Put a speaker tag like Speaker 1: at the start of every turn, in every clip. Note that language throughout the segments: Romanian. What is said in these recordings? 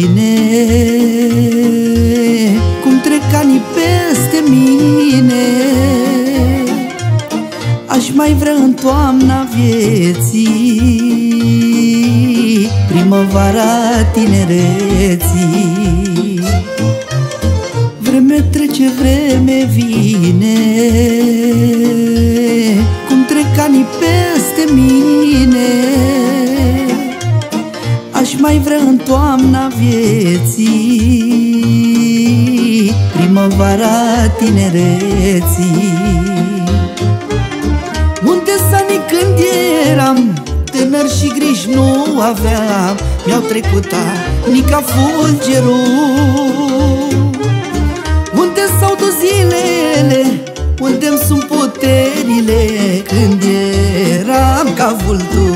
Speaker 1: tine Cum trec anii peste mine. Aș mai vrea în toamna vieții Primăvara tinereții. Vreme trece, vreme vine. Cum trec anii peste mine mai vrea în toamna vieții. Primăvara tinereții. Unde sani când eram Tânăr și griji nu aveam. Mi-au trecut ani ca fulgerul. Unde s-au dus zilele Unde-mi sunt puterile? Când eram ca vulturul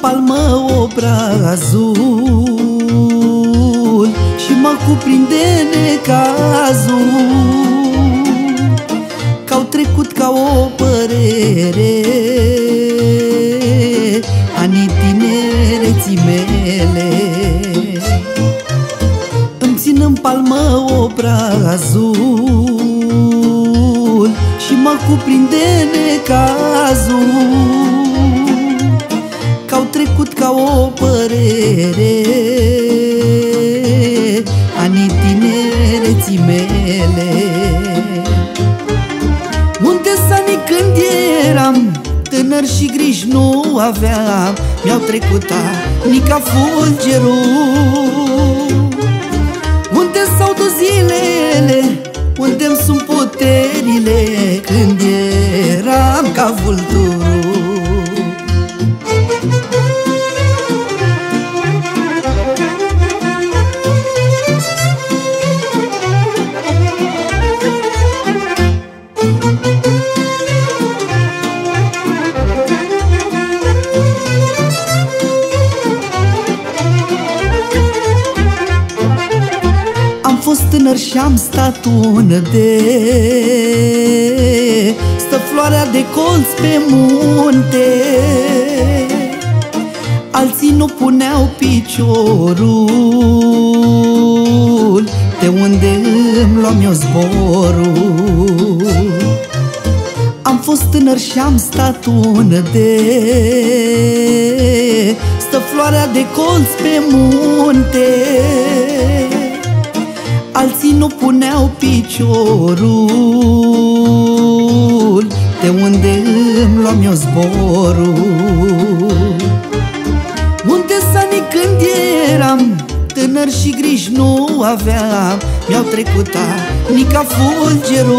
Speaker 1: palmă obrazul Și mă cuprinde necazul. Că-au trecut ca o părere Anii tinereții mele. Îmi țin în palmă obrazul Și mă cuprinde necazul. trecut ca o părere. Anii tinereții mele. Unde sani când eram Tânăr și griji nu aveam Mi-au trecut ani ca fulgerul. Unde s-au dus zilele? Unde-mi sunt puterile? Când tânăr și am stat un de Stă floarea de colț pe munte. Alții nu puneau piciorul. De unde îmi luam eu zborul? Am fost tânăr și am stat un de Stă floarea de colț pe munte Alții nu puneau piciorul. De unde îmi luam eu zborul? Unde sani când eram Tânăr și griji nu aveam. Mi-au trecut ani ca fulgerul